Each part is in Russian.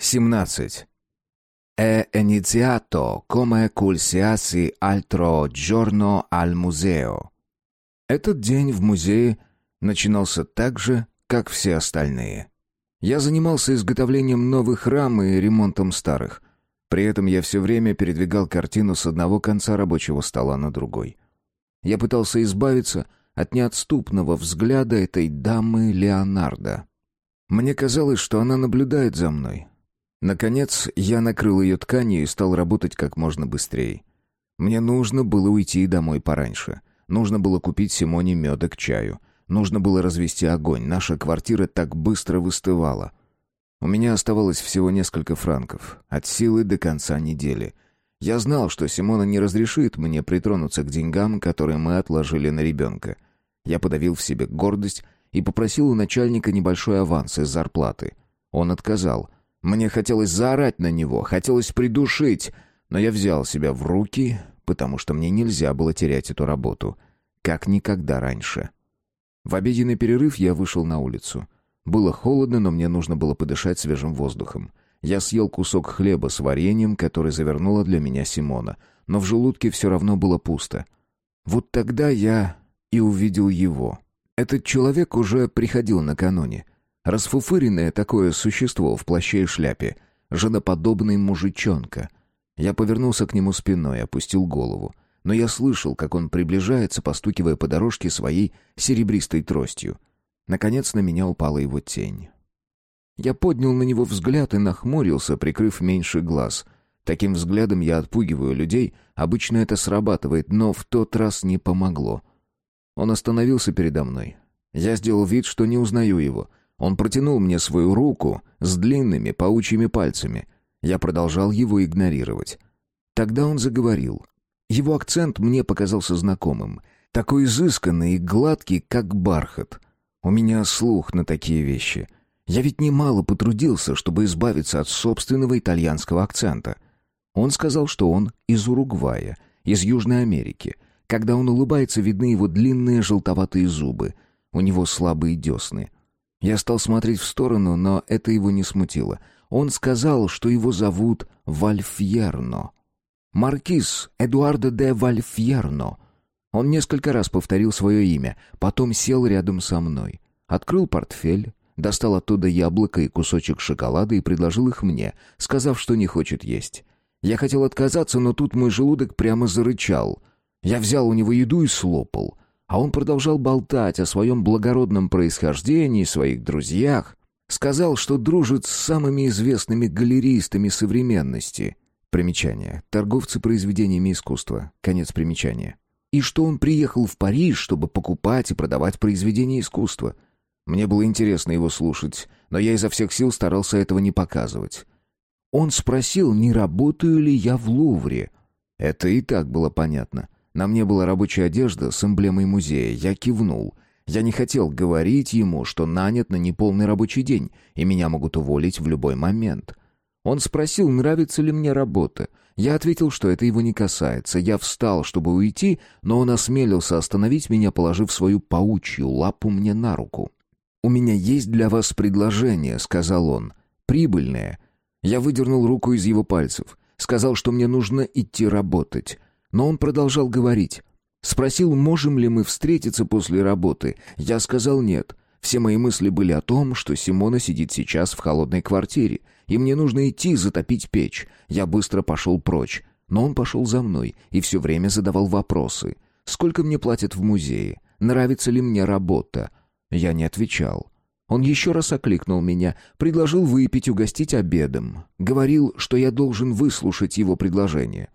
17. È iniziato come qualsiasi altro giorno al museo. Этот день в музее начинался так же, как все остальные. Я занимался изготовлением новых рам и ремонтом старых. При этом я все время передвигал картину с одного конца рабочего стола на другой. Я пытался избавиться от неотступного взгляда этой дамы Леонардо. Мне казалось, что она наблюдает за мной, Наконец, я накрыл ее тканью и стал работать как можно быстрее. Мне нужно было уйти домой пораньше. Нужно было купить Симоне меда к чаю. Нужно было развести огонь. Наша квартира так быстро выстывала. У меня оставалось всего несколько франков. От силы до конца недели. Я знал, что Симона не разрешит мне притронуться к деньгам, которые мы отложили на ребенка. Я подавил в себе гордость и попросил у начальника небольшой аванс из зарплаты. Он отказал — мне хотелось заорать на него, хотелось придушить, но я взял себя в руки, потому что мне нельзя было терять эту работу, как никогда раньше. В обеденный перерыв я вышел на улицу. Было холодно, но мне нужно было подышать свежим воздухом. Я съел кусок хлеба с вареньем, который завернула для меня Симона, но в желудке все равно было пусто. Вот тогда я и увидел его. Этот человек уже приходил накануне — Расфуфыренное такое существо в плаще и шляпе. Женоподобный мужичонка. Я повернулся к нему спиной, опустил голову. Но я слышал, как он приближается, постукивая по дорожке своей серебристой тростью. Наконец на меня упала его тень. Я поднял на него взгляд и нахмурился, прикрыв меньше глаз. Таким взглядом я отпугиваю людей, обычно это срабатывает, но в тот раз не помогло. Он остановился передо мной. Я сделал вид, что не узнаю его, он протянул мне свою руку с длинными паучьими пальцами. Я продолжал его игнорировать. Тогда он заговорил. Его акцент мне показался знакомым. Такой изысканный и гладкий, как бархат. У меня слух на такие вещи. Я ведь немало потрудился, чтобы избавиться от собственного итальянского акцента. Он сказал, что он из Уругвая, из Южной Америки. Когда он улыбается, видны его длинные желтоватые зубы. У него слабые десны — я стал смотреть в сторону, но это его не смутило. Он сказал, что его зовут Вальфьерно. Маркиз Эдуардо де Вальфьерно. Он несколько раз повторил свое имя, потом сел рядом со мной. Открыл портфель, достал оттуда яблоко и кусочек шоколада и предложил их мне, сказав, что не хочет есть. Я хотел отказаться, но тут мой желудок прямо зарычал. Я взял у него еду и слопал — а он продолжал болтать о своем благородном происхождении, своих друзьях. Сказал, что дружит с самыми известными галеристами современности. Примечание. Торговцы произведениями искусства. Конец примечания. И что он приехал в Париж, чтобы покупать и продавать произведения искусства. Мне было интересно его слушать, но я изо всех сил старался этого не показывать. Он спросил, не работаю ли я в Лувре. Это и так было понятно. На мне была рабочая одежда с эмблемой музея. Я кивнул. Я не хотел говорить ему, что нанят на неполный рабочий день, и меня могут уволить в любой момент. Он спросил, нравится ли мне работа. Я ответил, что это его не касается. Я встал, чтобы уйти, но он осмелился остановить меня, положив свою паучью лапу мне на руку. «У меня есть для вас предложение», — сказал он. «Прибыльное». Я выдернул руку из его пальцев. Сказал, что мне нужно идти работать. Но он продолжал говорить. Спросил, можем ли мы встретиться после работы. Я сказал нет. Все мои мысли были о том, что Симона сидит сейчас в холодной квартире, и мне нужно идти затопить печь. Я быстро пошел прочь. Но он пошел за мной и все время задавал вопросы. Сколько мне платят в музее? Нравится ли мне работа? Я не отвечал. Он еще раз окликнул меня, предложил выпить, угостить обедом. Говорил, что я должен выслушать его предложение.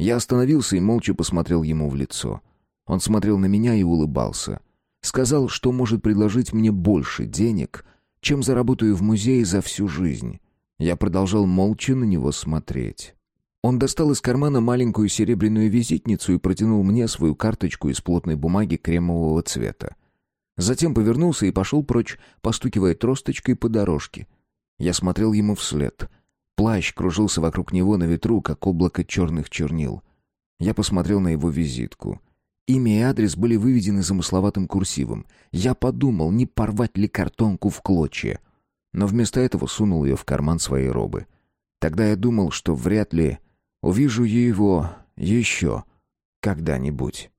Я остановился и молча посмотрел ему в лицо. Он смотрел на меня и улыбался. Сказал, что может предложить мне больше денег, чем заработаю в музее за всю жизнь. Я продолжал молча на него смотреть. Он достал из кармана маленькую серебряную визитницу и протянул мне свою карточку из плотной бумаги кремового цвета. Затем повернулся и пошел прочь, постукивая тросточкой по дорожке. Я смотрел ему вслед — Плащ кружился вокруг него на ветру, как облако черных чернил. Я посмотрел на его визитку. Имя и адрес были выведены замысловатым курсивом. Я подумал, не порвать ли картонку в клочья. но вместо этого сунул ее в карман своей робы. Тогда я думал, что вряд ли увижу его еще когда-нибудь.